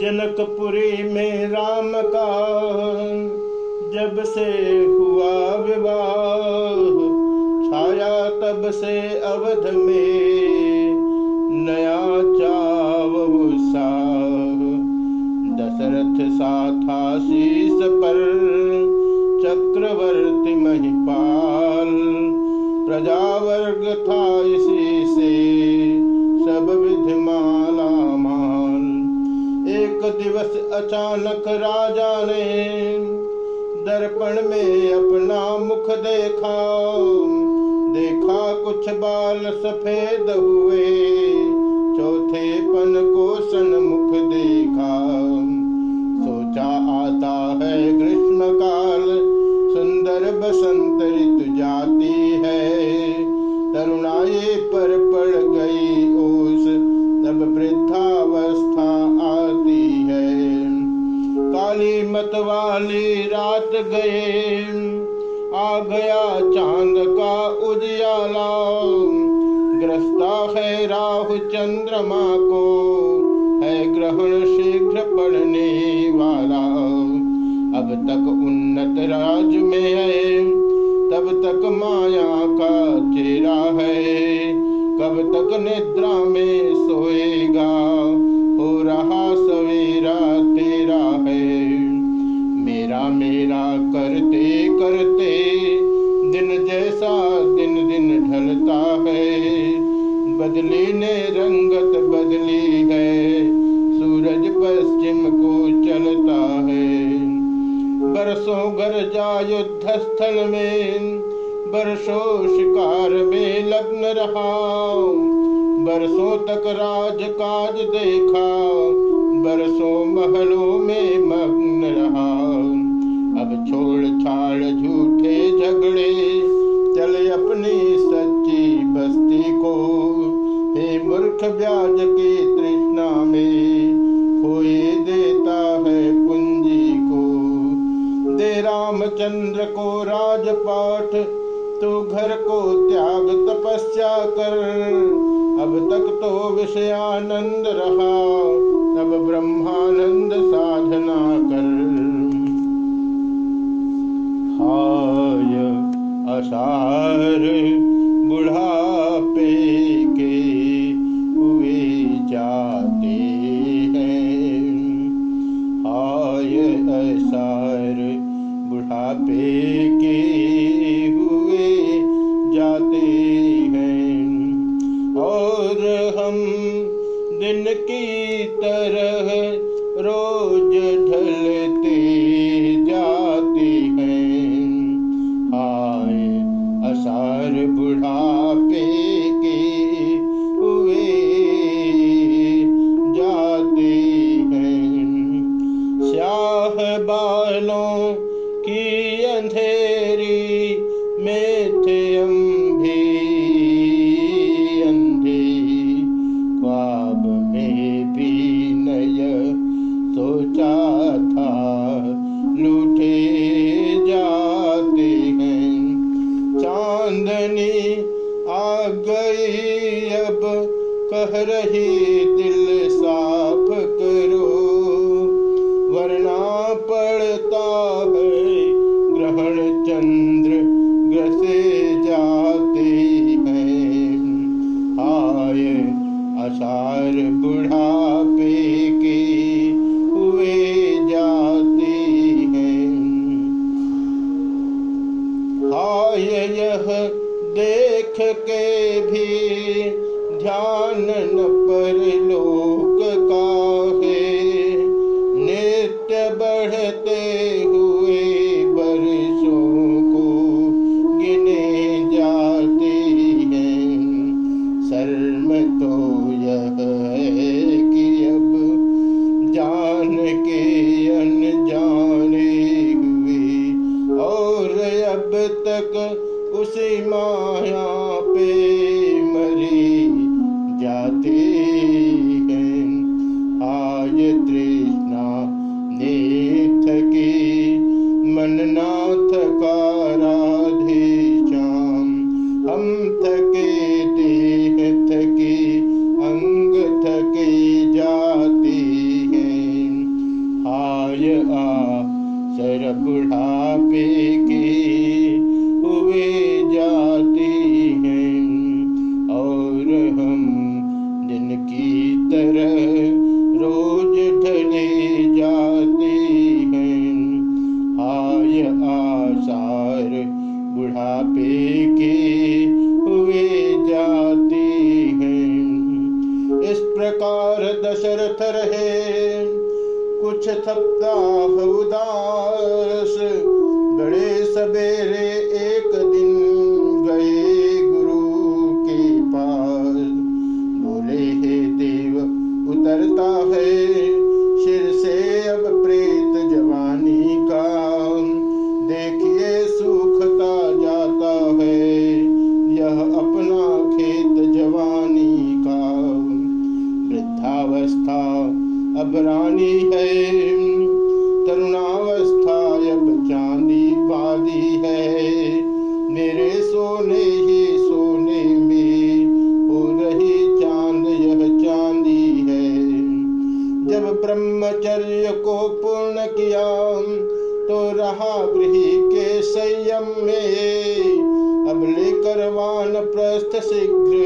जनकपुरी में राम का, जब से हुआ विवाह, छाया तब से अवध में, नया चाव दशरथ सा था शीस पर, चक्रवर्ती महिपाल, प्रजावर्ग था दिवस अचानक राजा ने दर्पण में अपना मुख देखा। देखा कुछ बाल सफ़ेद हुए। मत वाली रात गए। आ गया चाँद का उजियाला। ग्रस्ता है राहु चंद्रमा को। है ग्रहण शीघ्र पड़ने वाला। अब तक उन्नत राज में है। तब तक माया का चेहरा है। कब तक निद्रा में सोएगा। युद्ध स्थल में बरसों शिकार में लग्न रहा। बरसों तक राज काज देखा, बरसों महलों में मग्न रहा। अब छोड़ छाड़ झूठे झगड़े विषयानंद रहा अब ब्रह्मानंद साधना कर हाय असार बुढ़ापे के हुए जाते हैं। हाय असार बुढ़ापे के की तक उसी माया पे मरी जाती। आसार बुढ़ापे के हुए जाते हैं। इस प्रकार दशरथ रहे। कुछ सप्ताह उदास वान प्रस्थ शीघ्र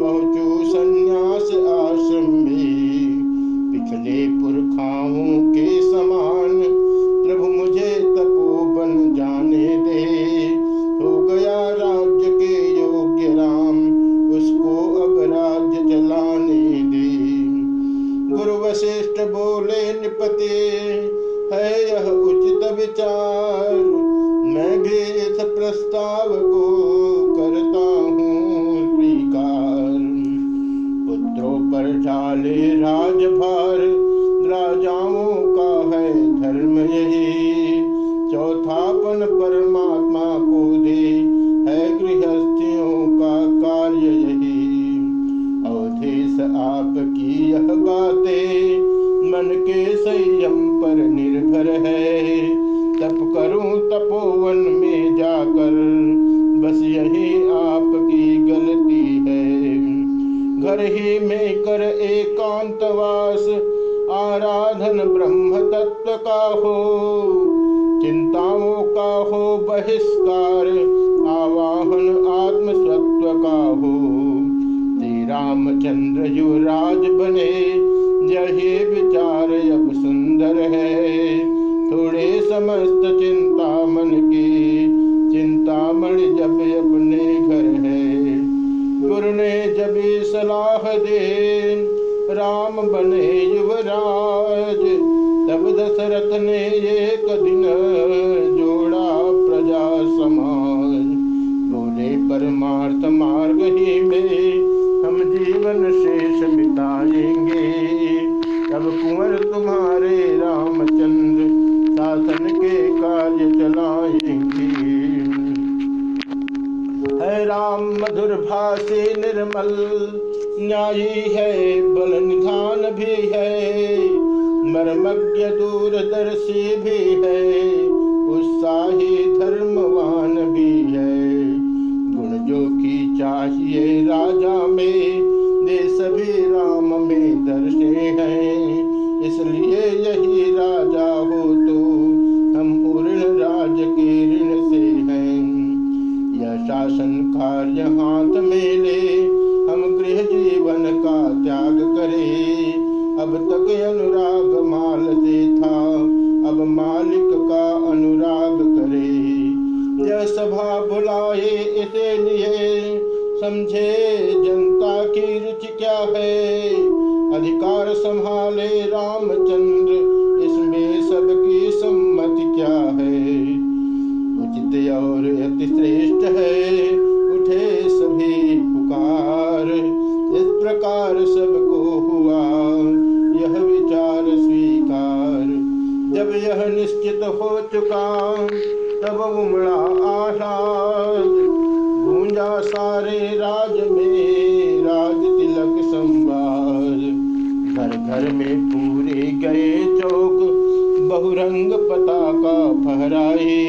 पहुंचू संन्यास आश्रम में पिछले पुरखाओं के समान प्रभु मुझे तपोवन जाने दे। हो गया राज्य के योग्य राम, उसको अब राज्य चलाने दे। गुरु वशिष्ठ बोले, निपते, है यह उचित विचार। मैं भी इस प्रस्ताव को डाले राजभार राजाओं का है धर्म यही। चौथापन परमात्मा को में कर एकांतवास, आराधन ब्रह्म तत्व का हो, चिंताओं का हो, बहिष्कार, आवाहन आत्म सत्व का हो। श्री रामचंद्र युवराज बने, यही विचार अब सुंदर है। थोड़े समस्त चिंता मन की, चिंतामण जब अपने घर है गुरु ने जब सलाह दे राम बने युवराज। तब दशरथ ने एक दिन जोड़ा प्रजा समाज। बोले, परमार्थ मार्ग ही मर्मज्ञ दूरदर्शी भी है, उत्साही धर्मवान भी है। गुण जो की चाहिए राजा में, वे सभी राम में दर्शे हैं। इसलिए यही राजा हो तो हम पूर्ण राज के ऋण से हैं। यह शासन कार्य हाथ में ले, हम गृह जीवन का त्याग करें। अब तक अनुराग लिए। समझे जनता की रुचि क्या है? अधिकार संभाले रामचंद्र। इसमें सबकी सम्मति क्या है? उचित और अति श्रेष्ठ है। उठे सभी पुकार। इस प्रकार सबको हुआ। यह विचार स्वीकार। जब यह निश्चित हो चुका, तब उमड़ा गूंजा सारे राज में राज तिलक संवार। घर घर में पूरे गए चौक, बहुरंग पताका फहराए।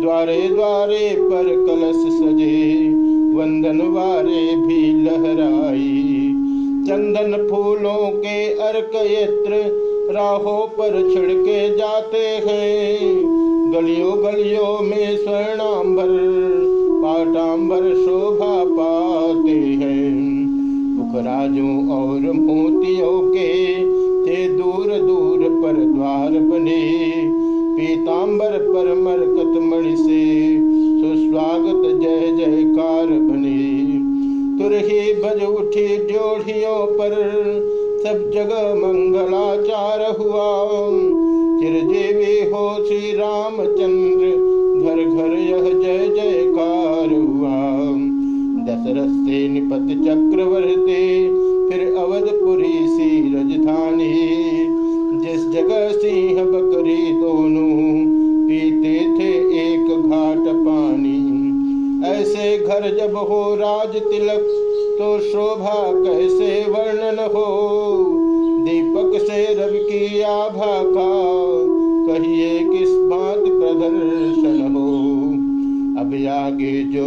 द्वारे द्वारे पर कलश सजे, वंदन वारे भी लहराई चंदन फूलों के अर्क यत्र राहों पर छिड़के जाते हैं। गलियों गलियों में स्वर्णांबर पाटांबर शोभा पाते हैं। मुख राजों और मोतियों के थे दूर दूर पर द्वार बने। पीताम्बर पर मरकत मणि से सुस्वागत जय जयकार बने। तुरही बज उठी जोड़ियों पर सब जगह मंगलाचार हुआ। चिरजीवी हो श्री रामचंद्र से निपत चक्रवर्ती फिर अवधपुरी सी रजधानी। जिस जगह सिंह बकरी दोनों पीते थे, एक घाट पानी। ऐसे घर जब हो राज तिलक तो शोभा कैसे वर्णन हो? दीपक से रवि की आभा का, कहिए किस बात प्रदर्शन हो? अब आगे जो